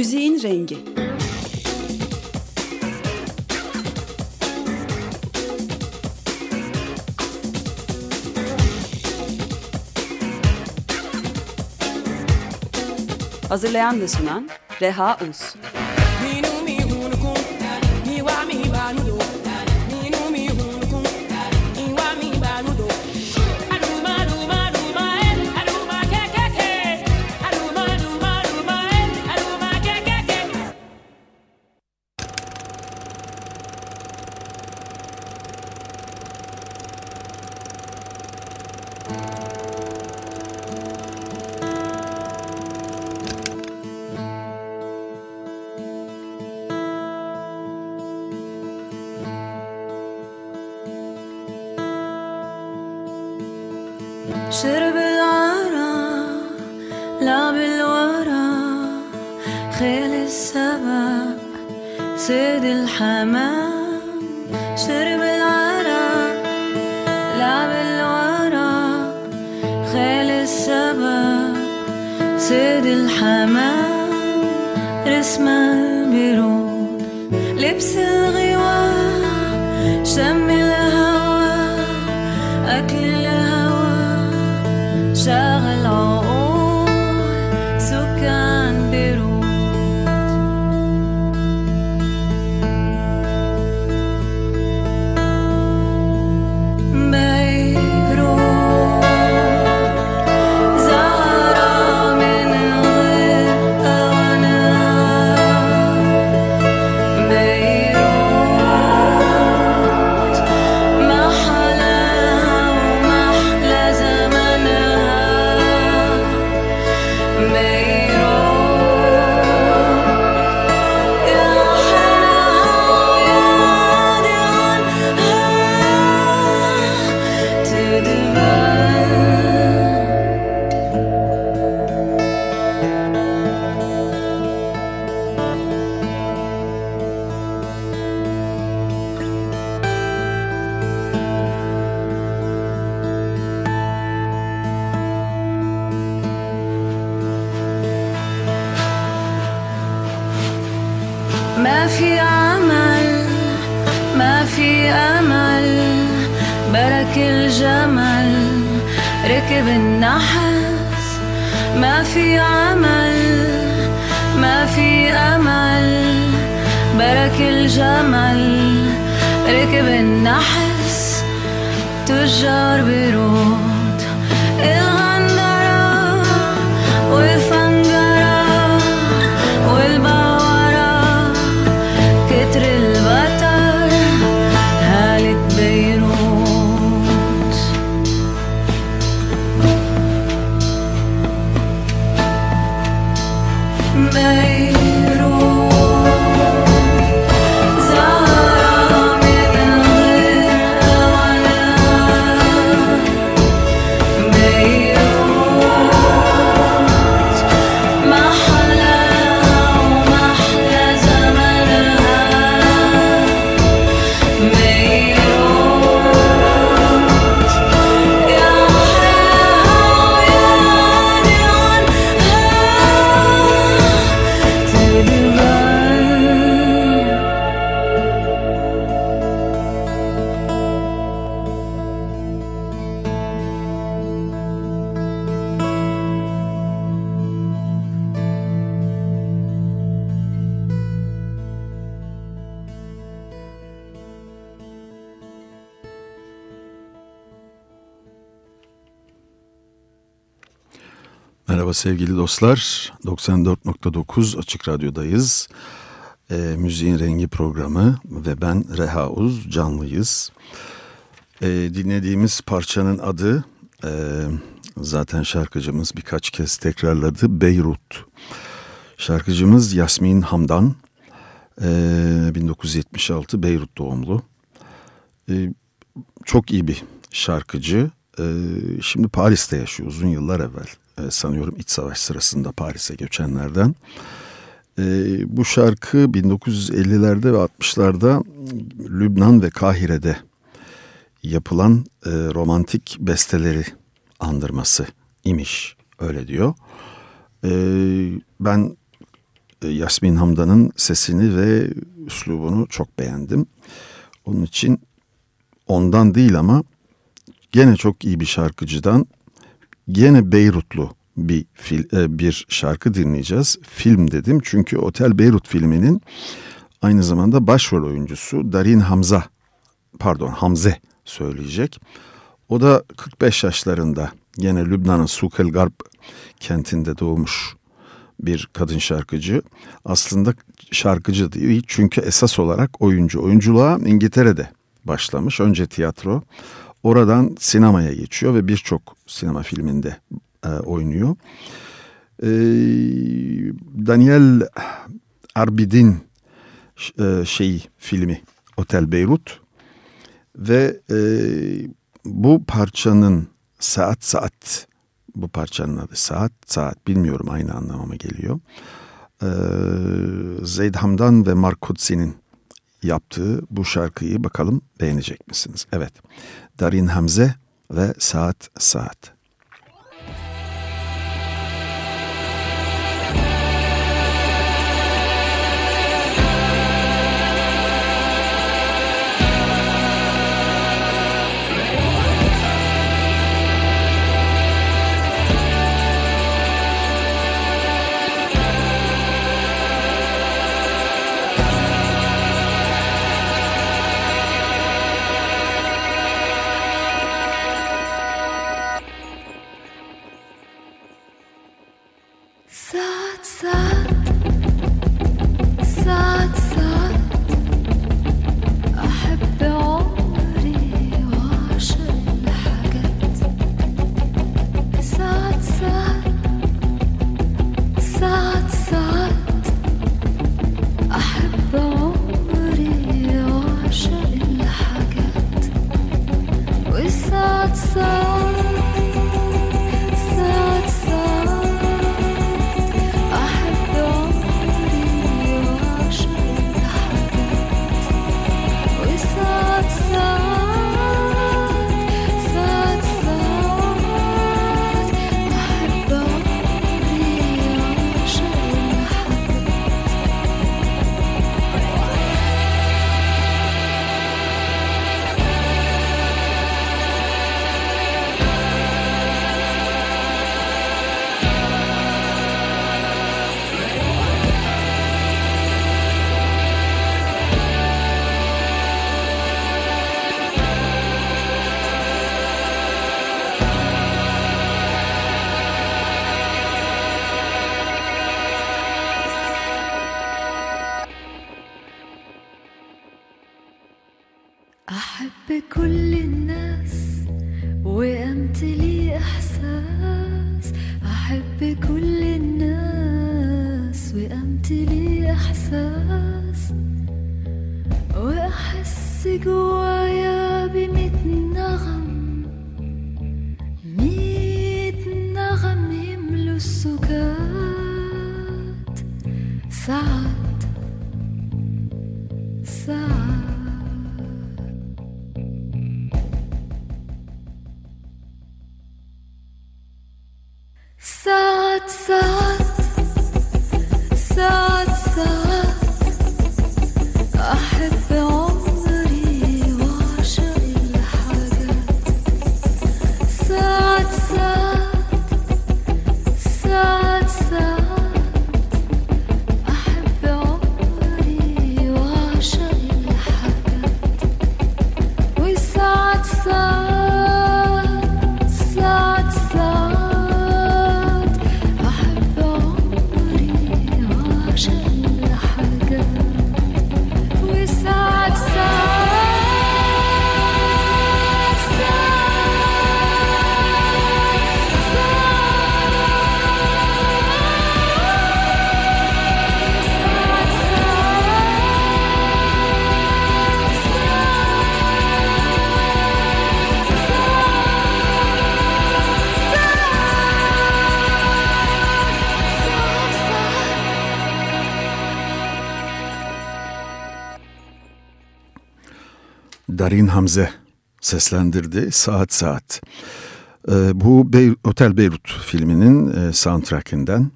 Müziğin rengi. Hazırlayan ve sunan Reha Uz. Sevgili dostlar. 94.9 Açık Radyo'dayız. Ee, Müziğin Rengi programı ve ben Reha Uz canlıyız. Ee, dinlediğimiz parçanın adı e, zaten şarkıcımız birkaç kez tekrarladı Beyrut. Şarkıcımız Yasmin Hamdan. Ee, 1976 Beyrut doğumlu. Ee, çok iyi bir şarkıcı. Şimdi Paris'te yaşıyor uzun yıllar evvel. Ee, sanıyorum iç savaş sırasında Paris'e göçenlerden. Ee, bu şarkı 1950'lerde ve 60'larda Lübnan ve Kahire'de yapılan e, romantik besteleri andırması imiş öyle diyor. Ben e, Yasmin Hamdan'ın sesini ve üslubunu çok beğendim. Onun için ondan değil ama gene çok iyi bir şarkıcıdan gene Beyrutlu bir fil, e, bir şarkı dinleyeceğiz. Film dedim çünkü Otel Beyrut filminin aynı zamanda başrol oyuncusu Darin Hamza pardon Hamze söyleyecek. O da 45 yaşlarında gene Lübnan'ın Sukel Garb kentinde doğmuş bir kadın şarkıcı. Aslında şarkıcı değil çünkü esas olarak oyuncu. Oyunculuğa İngiltere'de başlamış. Önce tiyatro. Oradan sinemaya geçiyor ve birçok sinema filminde e, oynuyor. E, Daniel Arbid'in e, şeyi filmi Otel Beyrut ve e, bu parçanın saat saat bu parçanın adı saat saat bilmiyorum aynı anlamama geliyor. Ee, Zeyd Hamdan ve Mark Kutsi'nin yaptığı bu şarkıyı bakalım beğenecek misiniz? Evet. Darin Hamze ve Saat Saat. 色。Darin Hamze seslendirdi Saat Saat. Ee, bu Bey- Otel Beyrut filminin e, soundtrackinden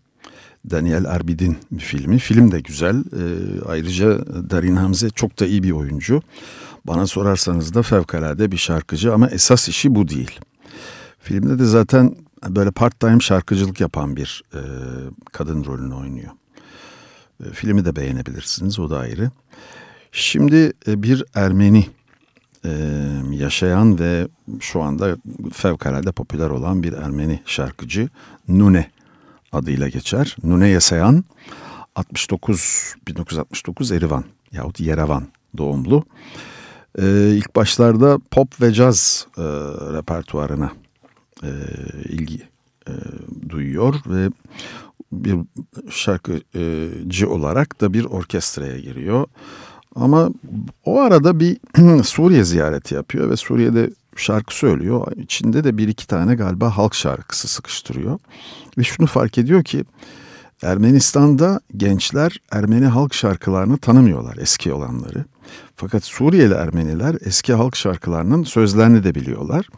Daniel Arbid'in bir filmi. Film de güzel. E, ayrıca Darin Hamze çok da iyi bir oyuncu. Bana sorarsanız da fevkalade bir şarkıcı ama esas işi bu değil. Filmde de zaten böyle part time şarkıcılık yapan bir e, kadın rolünü oynuyor. E, filmi de beğenebilirsiniz o da ayrı. Şimdi e, bir Ermeni e, yaşayan ve şu anda fevkalade popüler olan bir Ermeni şarkıcı Nune adıyla geçer. Nune Yasayan 69 1969 Erivan yahut Yerevan doğumlu. Ee, ilk başlarda pop ve caz e, repertuarına e, ilgi e, duyuyor ve bir şarkıcı olarak da bir orkestraya giriyor. Ama o arada bir Suriye ziyareti yapıyor ve Suriye'de şarkı söylüyor. İçinde de bir iki tane galiba halk şarkısı sıkıştırıyor. Ve şunu fark ediyor ki Ermenistan'da gençler Ermeni halk şarkılarını tanımıyorlar eski olanları. Fakat Suriyeli Ermeniler eski halk şarkılarının sözlerini de biliyorlar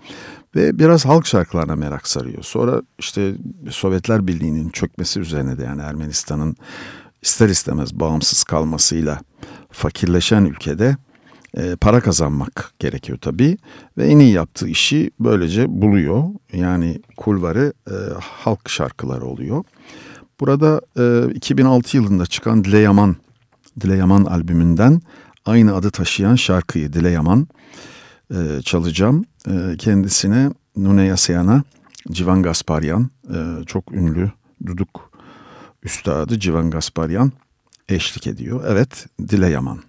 ve biraz halk şarkılarına merak sarıyor. Sonra işte Sovyetler Birliği'nin çökmesi üzerine de yani Ermenistan'ın ister istemez bağımsız kalmasıyla fakirleşen ülkede e, para kazanmak gerekiyor tabii ve en iyi yaptığı işi böylece buluyor. Yani kulvarı e, halk şarkıları oluyor. Burada e, 2006 yılında çıkan Dile Yaman, Dile Yaman albümünden aynı adı taşıyan şarkıyı Dile Yaman e, çalacağım. E, kendisine Nune Yasayan'a Civan Gasparyan, e, çok ünlü duduk üstadı Civan Gasparyan eşlik ediyor. Evet, Dile Yaman.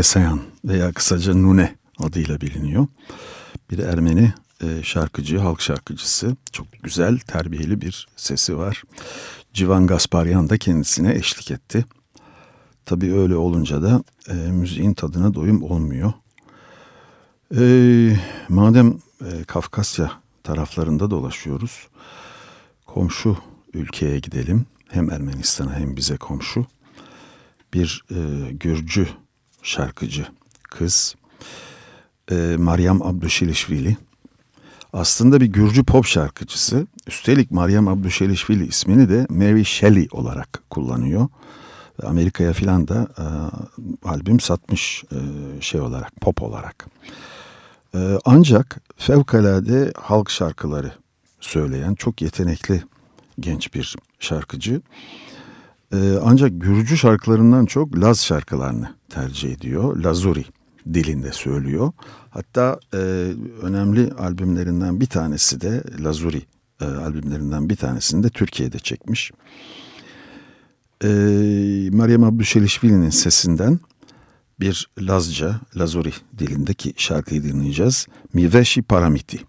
Yesayan veya kısaca Nune adıyla biliniyor. Bir Ermeni e, şarkıcı, halk şarkıcısı. Çok güzel, terbiyeli bir sesi var. Civan Gasparyan da kendisine eşlik etti. Tabii öyle olunca da e, müziğin tadına doyum olmuyor. E, madem e, Kafkasya taraflarında dolaşıyoruz, komşu ülkeye gidelim. Hem Ermenistan'a hem bize komşu. Bir e, Gürcü şarkıcı kız, e, Maryam Abdüşilişvili. Aslında bir Gürcü pop şarkıcısı. Üstelik Maryam Abdüşilişvili ismini de Mary Shelley olarak kullanıyor. Amerika'ya filan da e, albüm satmış e, şey olarak, pop olarak. E, ancak fevkalade halk şarkıları söyleyen çok yetenekli genç bir şarkıcı. E, ancak Gürcü şarkılarından çok Laz şarkılarını tercih ediyor. Lazuri dilinde söylüyor. Hatta e, önemli albümlerinden bir tanesi de Lazuri e, albümlerinden bir tanesini de Türkiye'de çekmiş. E, Meryem Abdüşelişvili'nin sesinden bir Lazca, Lazuri dilindeki şarkıyı dinleyeceğiz. Miveshi Paramiti.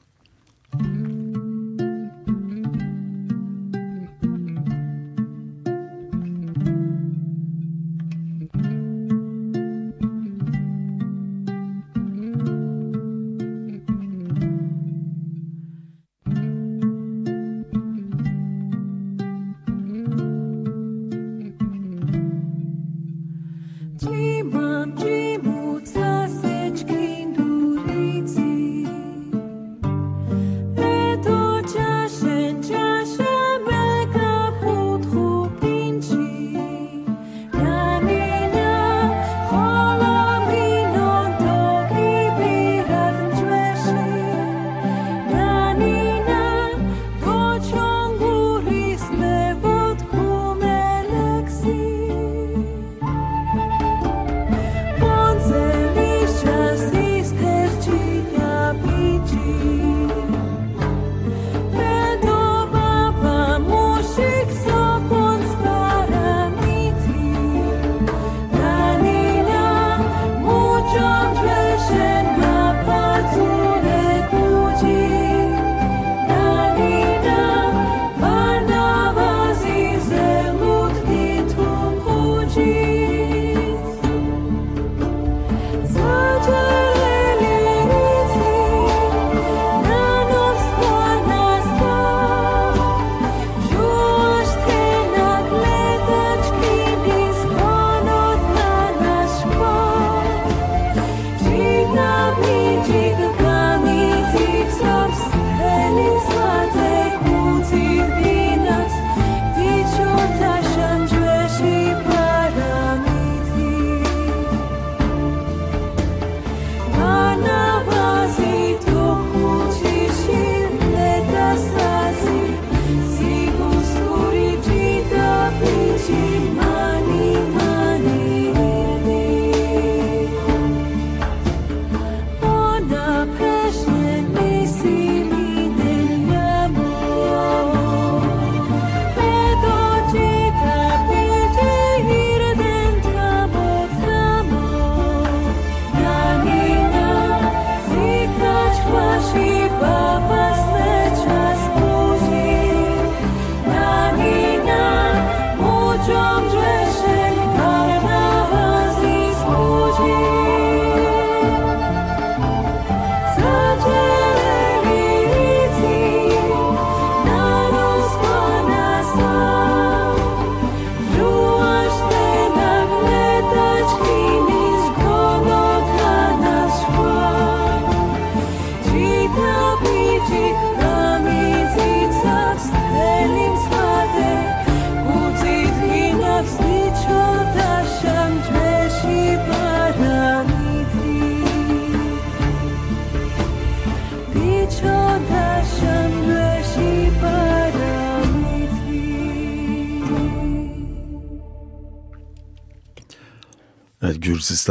Müzik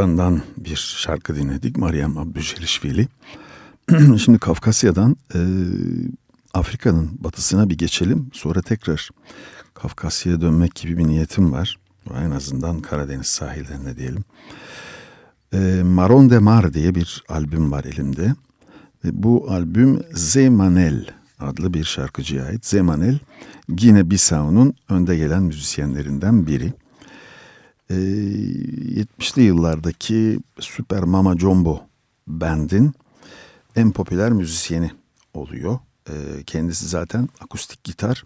Gürcistan'dan bir şarkı dinledik. Meryem Abdüşelişvili. Şimdi Kafkasya'dan e, Afrika'nın batısına bir geçelim. Sonra tekrar Kafkasya'ya dönmek gibi bir niyetim var. En azından Karadeniz sahillerine diyelim. E, Maron de Mar diye bir albüm var elimde. Ve bu albüm Zemanel adlı bir şarkıcıya ait. Zemanel, Gine Bissau'nun önde gelen müzisyenlerinden biri. E, 70'li yıllardaki Super Mama Jumbo Band'in en popüler müzisyeni oluyor. E, kendisi zaten akustik gitar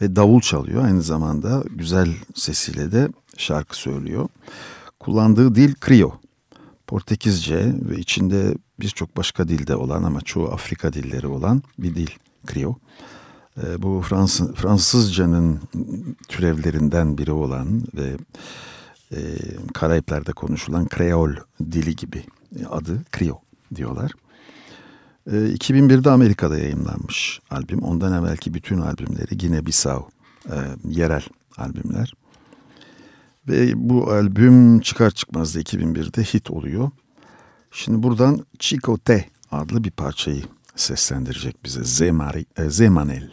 ve davul çalıyor. Aynı zamanda güzel sesiyle de şarkı söylüyor. Kullandığı dil Krio. Portekizce ve içinde birçok başka dilde olan ama çoğu Afrika dilleri olan bir dil Krio. E, bu Fransız, Fransızcanın türevlerinden biri olan ve e, Karayipler'de konuşulan Kreol dili gibi adı Krio diyorlar. E, 2001'de Amerika'da yayınlanmış albüm. Ondan evvelki bütün albümleri Gine Bissau e, yerel albümler. Ve bu albüm çıkar çıkmaz da 2001'de hit oluyor. Şimdi buradan Chico Te adlı bir parçayı seslendirecek bize Zemari, e, Zemanel.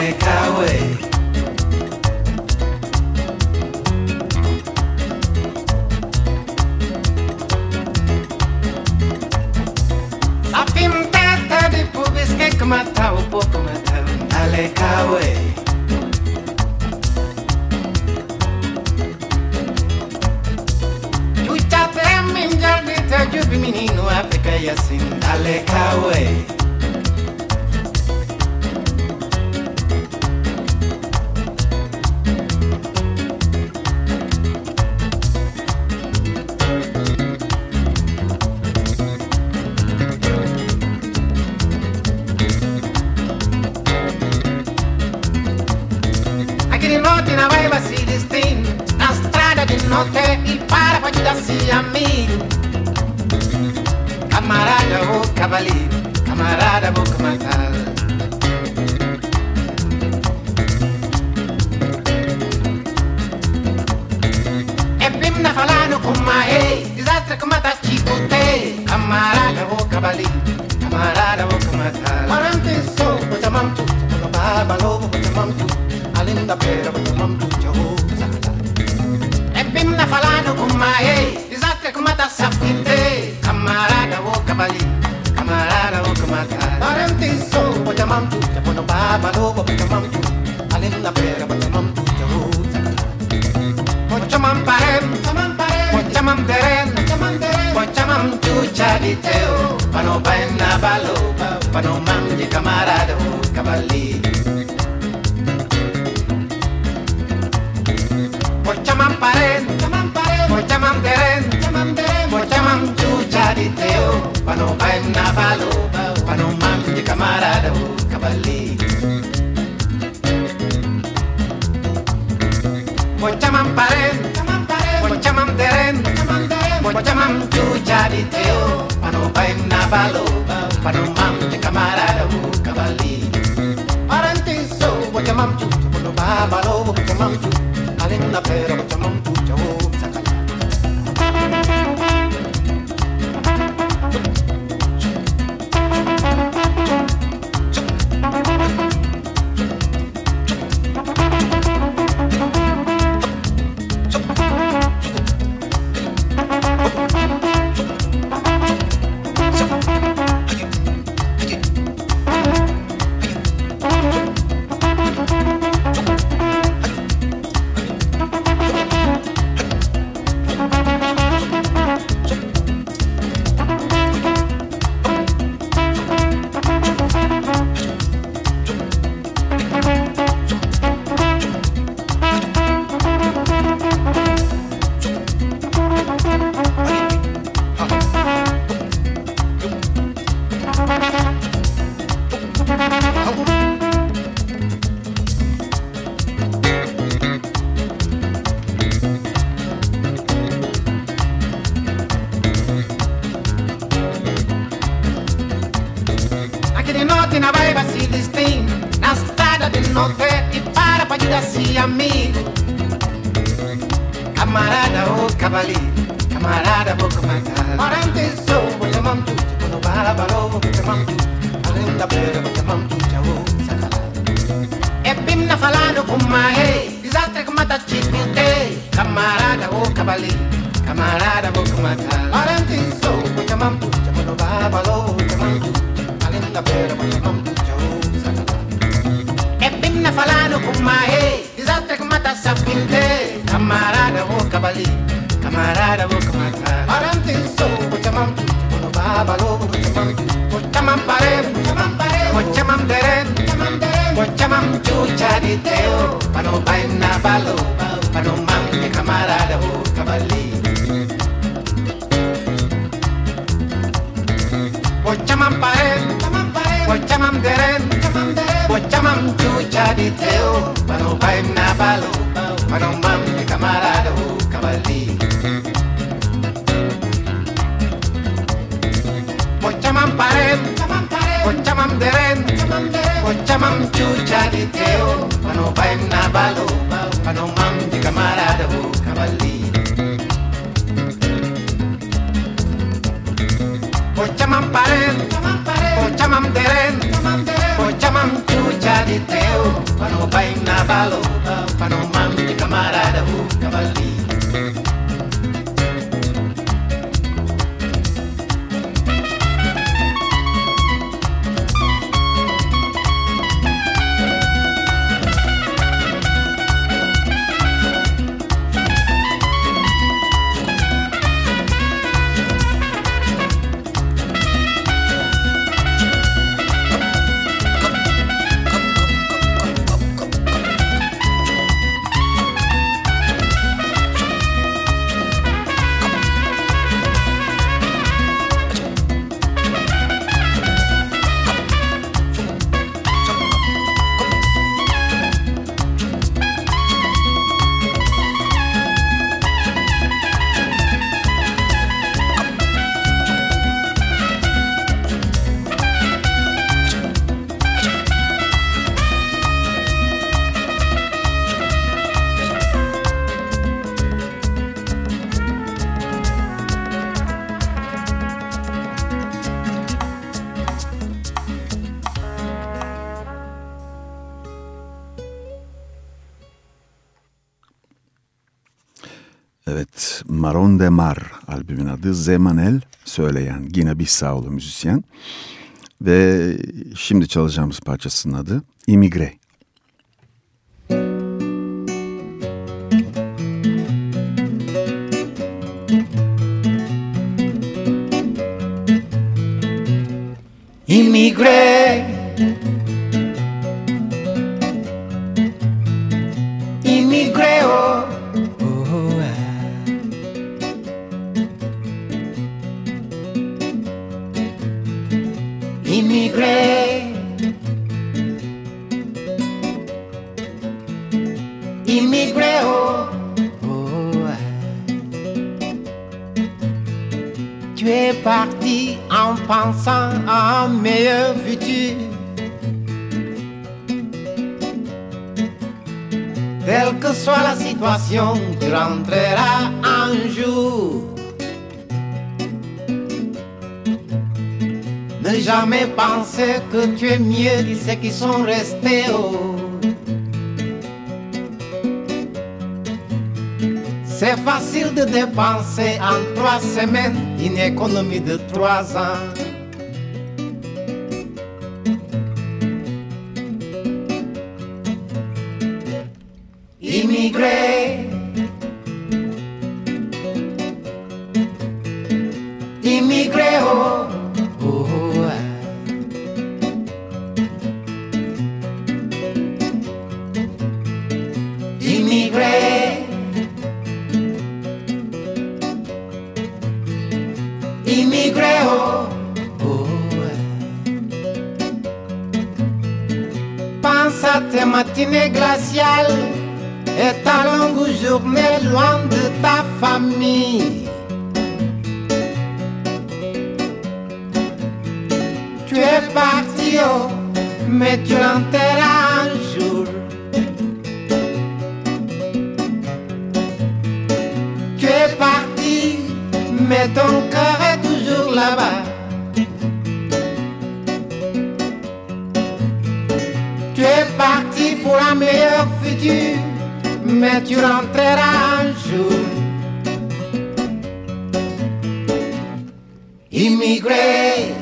make our way. Mochaman paren, mochaman teren, mochaman chuchariteo, pano paem na palo, pano mam de camarada, cabali. Mochaman paren, mochaman teren, mochaman chuchariteo, pano paem na palo, pano mam de camarada, kabali. Parantiso, mochaman chuchariteo, pano paem na palo, pano mam de camarada, cabali head up, but you Camarada si amigo. Camarada, oh cavali, camarada, boca oh, maga. Parante so, voglio mamtu, quando barabaro, oh, voglio mamtu. Alenda bere, voglio oh, mamtu, ciao, sacala. E bimna falano con hey, disastre come tacci più te. Camarada, oh cavali, camarada, boca maga. Parante so, voglio mamtu, quando barabaro, voglio mamtu. Alenda bere, voglio mamtu, ciao. Nime falando com Mae, desastre que mata Safinde. Camarada, vou cabali, camarada, vou camarada. Arante, sou, vou chamar, vou baba, lobo, vou chamar, vou chamar parem, vou chamar parem, vou chamar chucha de teu, pano baina balo, pano mam, camarada, vou cabali. Vou chamar pare, vou chamar derem, mam chucha di teo Mano baim na balo Mano mam de camarada o Mochamam parem Mochamam deren Mochamam chucha di teo Mano baim na balo Mano mam de camarada o cabalí Mochamam parem Mochamam deren mam chucha de teu Pano pai na baloba mam de camarada o cavalinho De Mar albümün adı. Zemanel söyleyen Gine Bissau'lu müzisyen. Ve şimdi çalacağımız parçasının adı İmigre. Immigré, Immigré, oh. oh. Tu es parti en pensant à un meilleur futur. Quelle que soit la situation, tu rentreras un jour. Ne jamais penser que tu es mieux que ceux qui sont restés. Oh. C'est facile de dépenser en trois semaines une économie de trois ans. Tu es parti pour un meilleur futur, mais tu rentreras un jour. Immigré,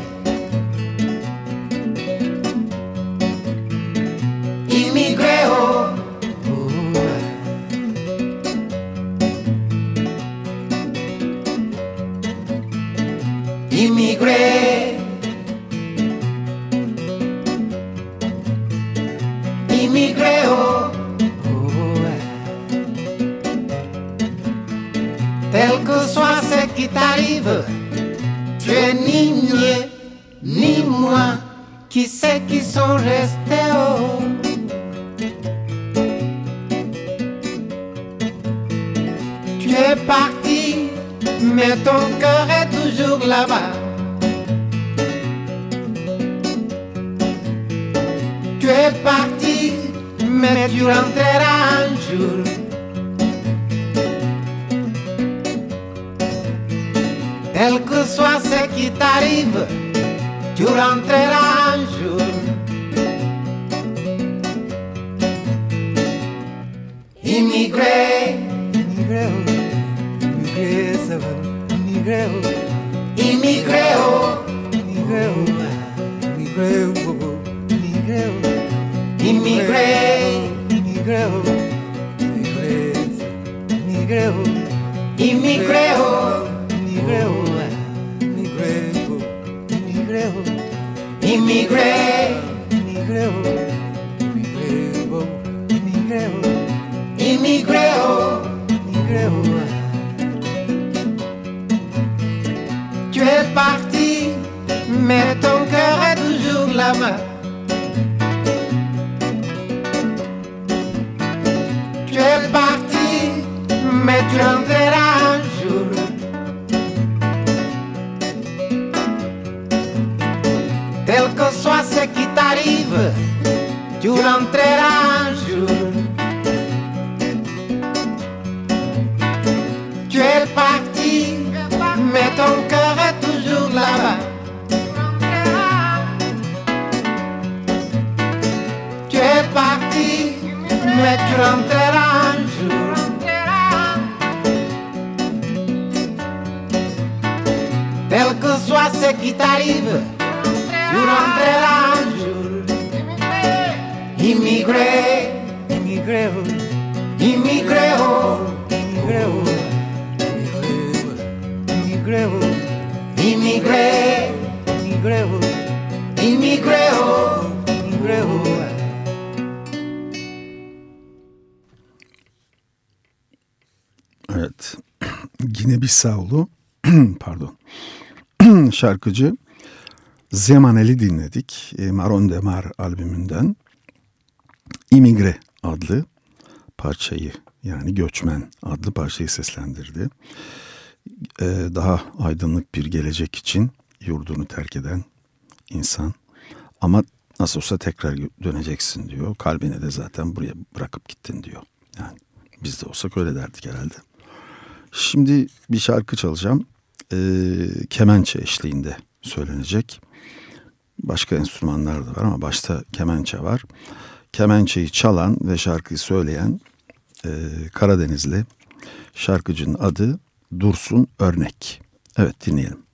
will. İsaoğlu pardon şarkıcı Zemaneli dinledik. E, Maron Demar albümünden İmigre adlı parçayı yani Göçmen adlı parçayı seslendirdi. E, daha aydınlık bir gelecek için yurdunu terk eden insan ama nasıl olsa tekrar döneceksin diyor. Kalbine de zaten buraya bırakıp gittin diyor. Yani biz de olsak öyle derdik herhalde. Şimdi bir şarkı çalacağım. E, kemençe eşliğinde söylenecek. Başka enstrümanlar da var ama başta kemençe var. Kemençeyi çalan ve şarkıyı söyleyen e, Karadenizli şarkıcının adı Dursun Örnek. Evet dinleyelim.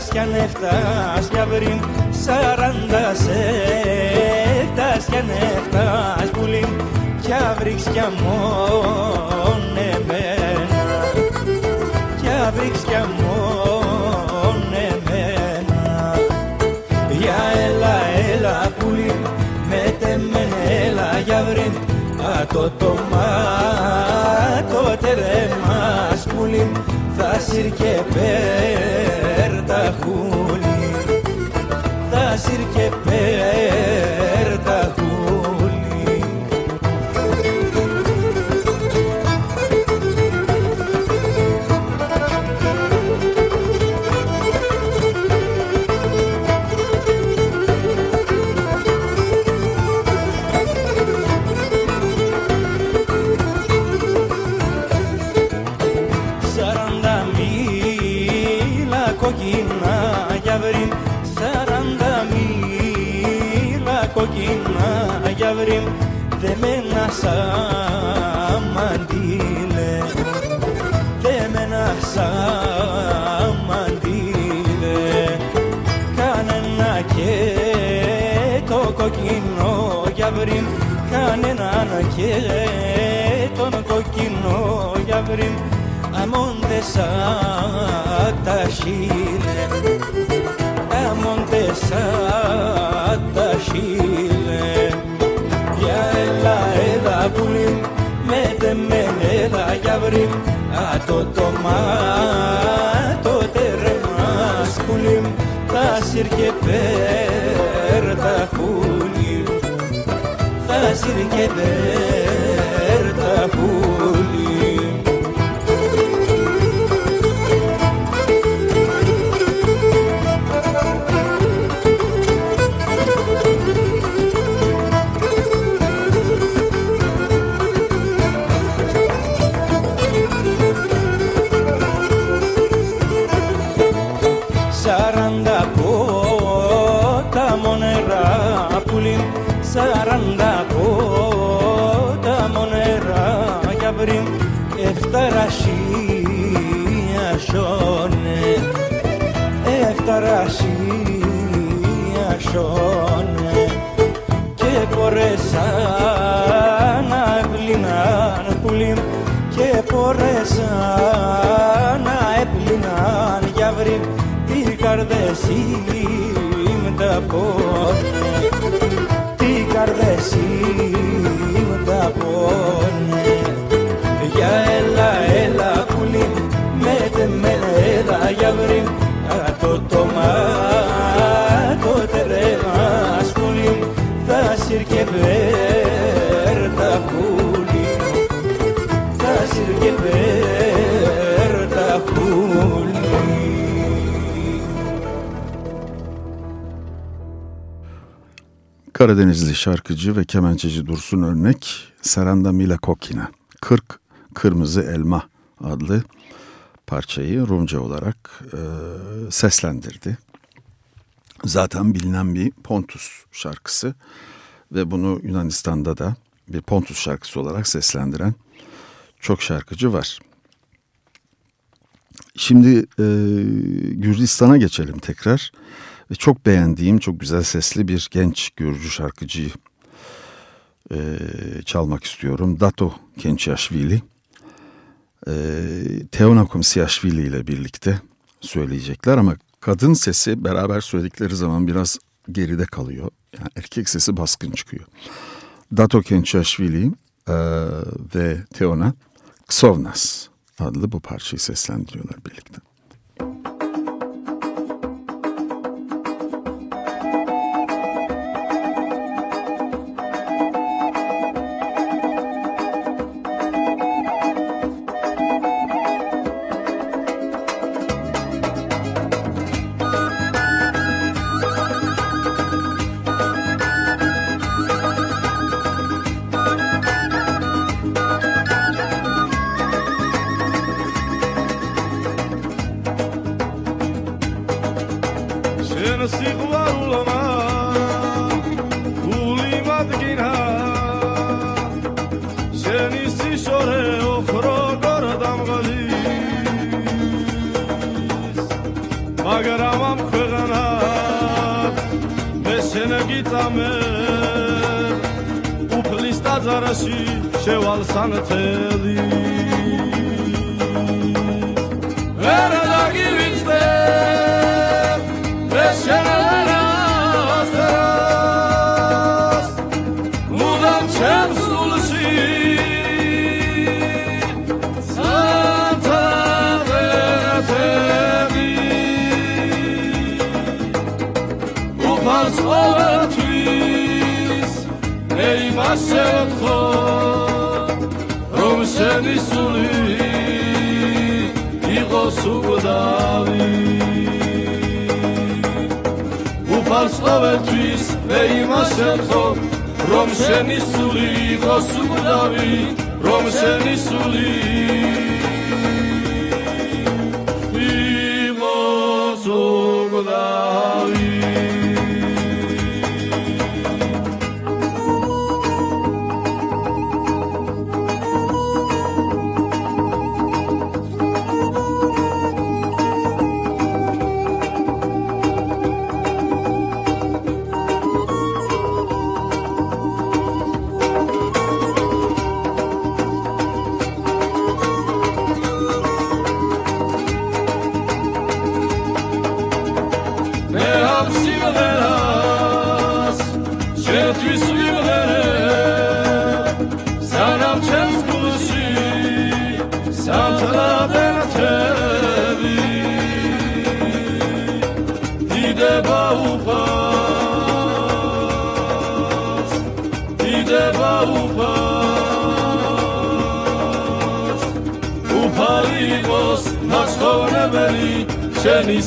φτάς κι αν βρήν Σαράντας σε φτάς κι αν έφτας πουλήν Κι αβρίξ κι αμόν εμένα Κι αβρίξ κι εμένα Για έλα έλα πουλήν Μετεμένε έλα για βρήν α το μα το τερεμάς πουλήν Θα σύρκε πέρα κουλή θα σύρκε σαν μαντήλε και εμένα σαν μαντήλε. Κανένα και το κοκκινό για βρήν κανέναν και τον κοκκινό για βρήν αμόντε σαν τα χείλε αμόντε σαν τα χείλε πουλί με τεμένα για βρύ α το τομά το τερμά σκουλί θα σύρκε πέρ τα θα σύρκε πέρ τα και πορέσα να γλυνάν πουλί και πορέσα να έπλυναν για βρύμ οι καρδές τα πόδια, τι καρδές Karadenizli şarkıcı ve kemençeci Dursun Örnek, Saranda Mila Kokina, 40 Kırmızı Elma adlı parçayı Rumca olarak e, seslendirdi. Zaten bilinen bir Pontus şarkısı ve bunu Yunanistan'da da bir Pontus şarkısı olarak seslendiren çok şarkıcı var. Şimdi e, Gürcistan'a geçelim tekrar. Ve çok beğendiğim, çok güzel sesli bir genç Gürcü şarkıcıyı e, çalmak istiyorum. Dato Kençaşvili. E, Teona Komsiyashvili ile birlikte söyleyecekler ama kadın sesi beraber söyledikleri zaman biraz geride kalıyor. Yani erkek sesi baskın çıkıyor. Dato Kençaşvili e, ve Teona Ksovnas adlı bu parçayı seslendiriyorlar birlikte. შენი სული იყოს უგდავი. უფალს ყოველთვის მე იმას შევთხო რომ შენი სული იყოს უგდავი რომ შენი სული Chemie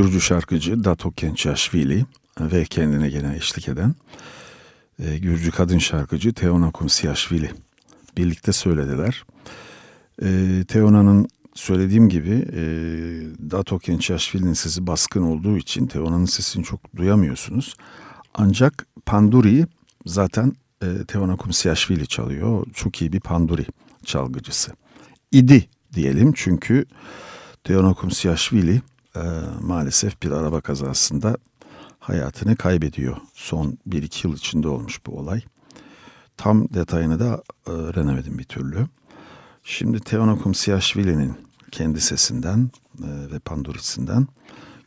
Gürcü şarkıcı Dato Kençaşvili ve kendine gene eşlik eden e, Gürcü kadın şarkıcı Teona Kumsiyashvili birlikte söylediler. E, Teona'nın söylediğim gibi e, Dato Kençaşvili'nin sesi baskın olduğu için Teona'nın sesini çok duyamıyorsunuz. Ancak Panduri'yi zaten Teona Kumsiyashvili çalıyor. Çok iyi bir Panduri çalgıcısı. İdi diyelim çünkü Teona Kumsiyashvili e, maalesef bir araba kazasında hayatını kaybediyor. Son 1-2 yıl içinde olmuş bu olay. Tam detayını da e, öğrenemedim bir türlü. Şimdi Teonokum Siyahşvili'nin kendi sesinden e, ve pandurisinden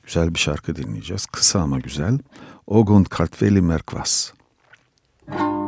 güzel bir şarkı dinleyeceğiz. Kısa ama güzel. Ogun Kartveli Merkvas. Müzik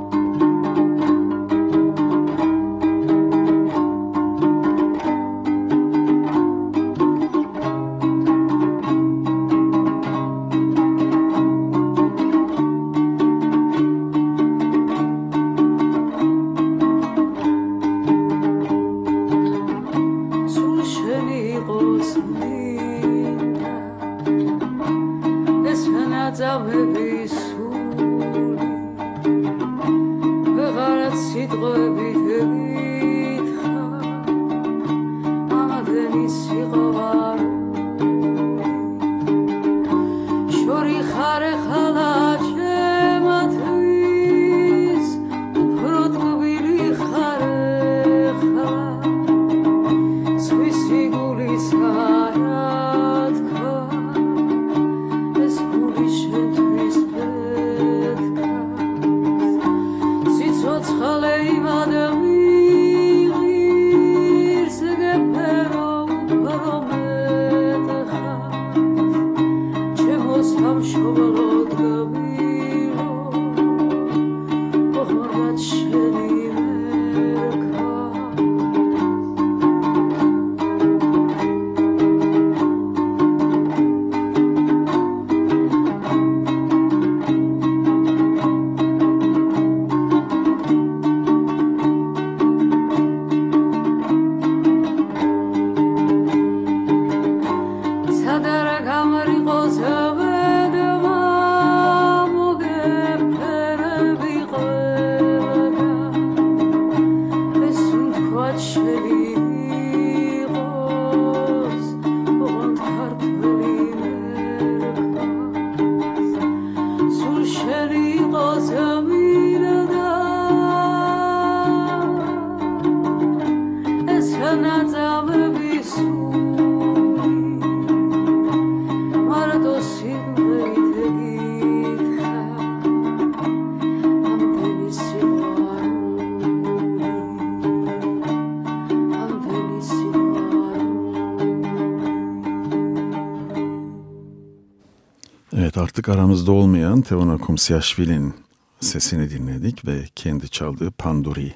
artık aramızda olmayan Tevona Kumsiashvili'nin sesini dinledik ve kendi çaldığı Panduri.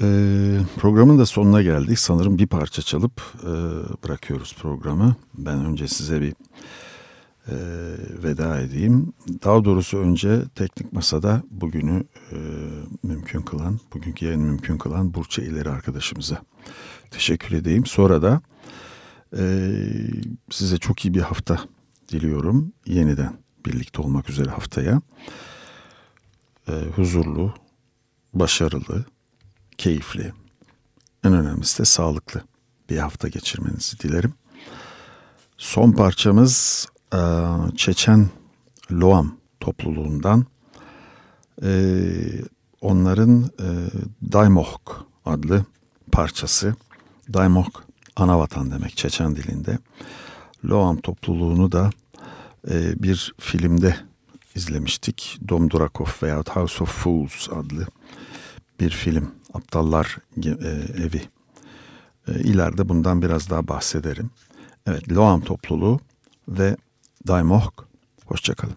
Ee, programın da sonuna geldik. Sanırım bir parça çalıp e, bırakıyoruz programı. Ben önce size bir e, veda edeyim. Daha doğrusu önce Teknik Masa'da bugünü e, mümkün kılan, bugünkü yayını mümkün kılan Burç'a İleri arkadaşımıza teşekkür edeyim. Sonra da e, size çok iyi bir hafta diliyorum. Yeniden birlikte olmak üzere haftaya. E, huzurlu, başarılı, keyifli, en önemlisi de sağlıklı bir hafta geçirmenizi dilerim. Son parçamız e, Çeçen Loam topluluğundan e, onların e, Daimohk adlı parçası. Daimohk anavatan demek Çeçen dilinde. Loam topluluğunu da e, bir filmde izlemiştik. Dom Durakov veya House of Fools adlı bir film. Aptallar e, Evi. E, ileride bundan biraz daha bahsederim. Evet, Loam topluluğu ve Daimohk. Hoşçakalın.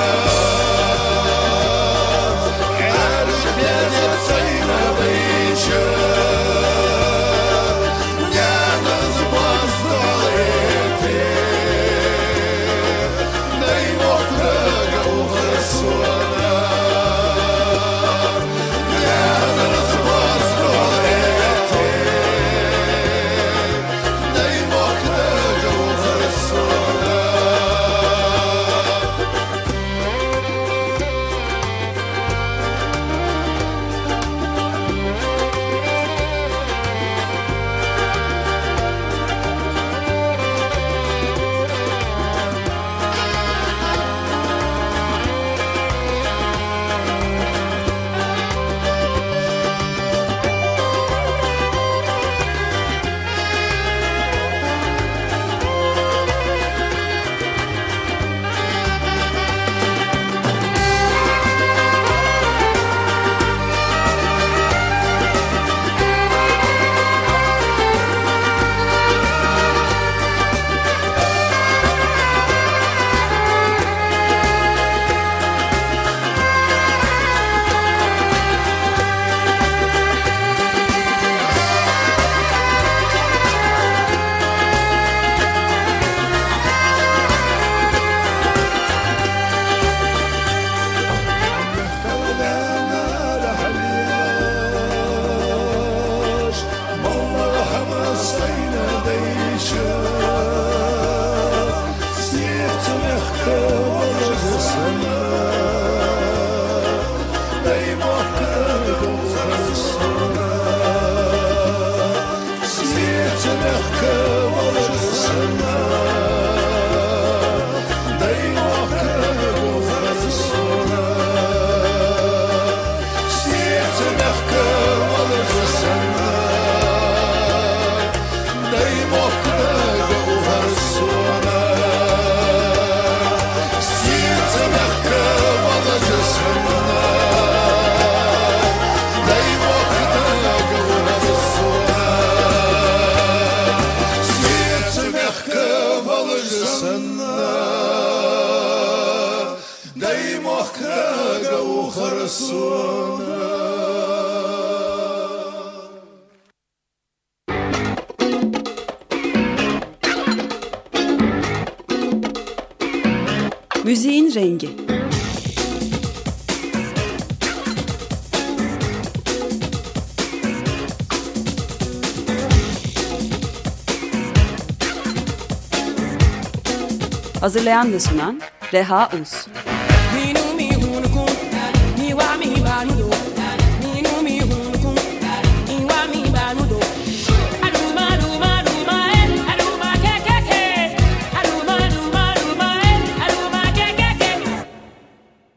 Hazırlayan ve sunan Reha Uz.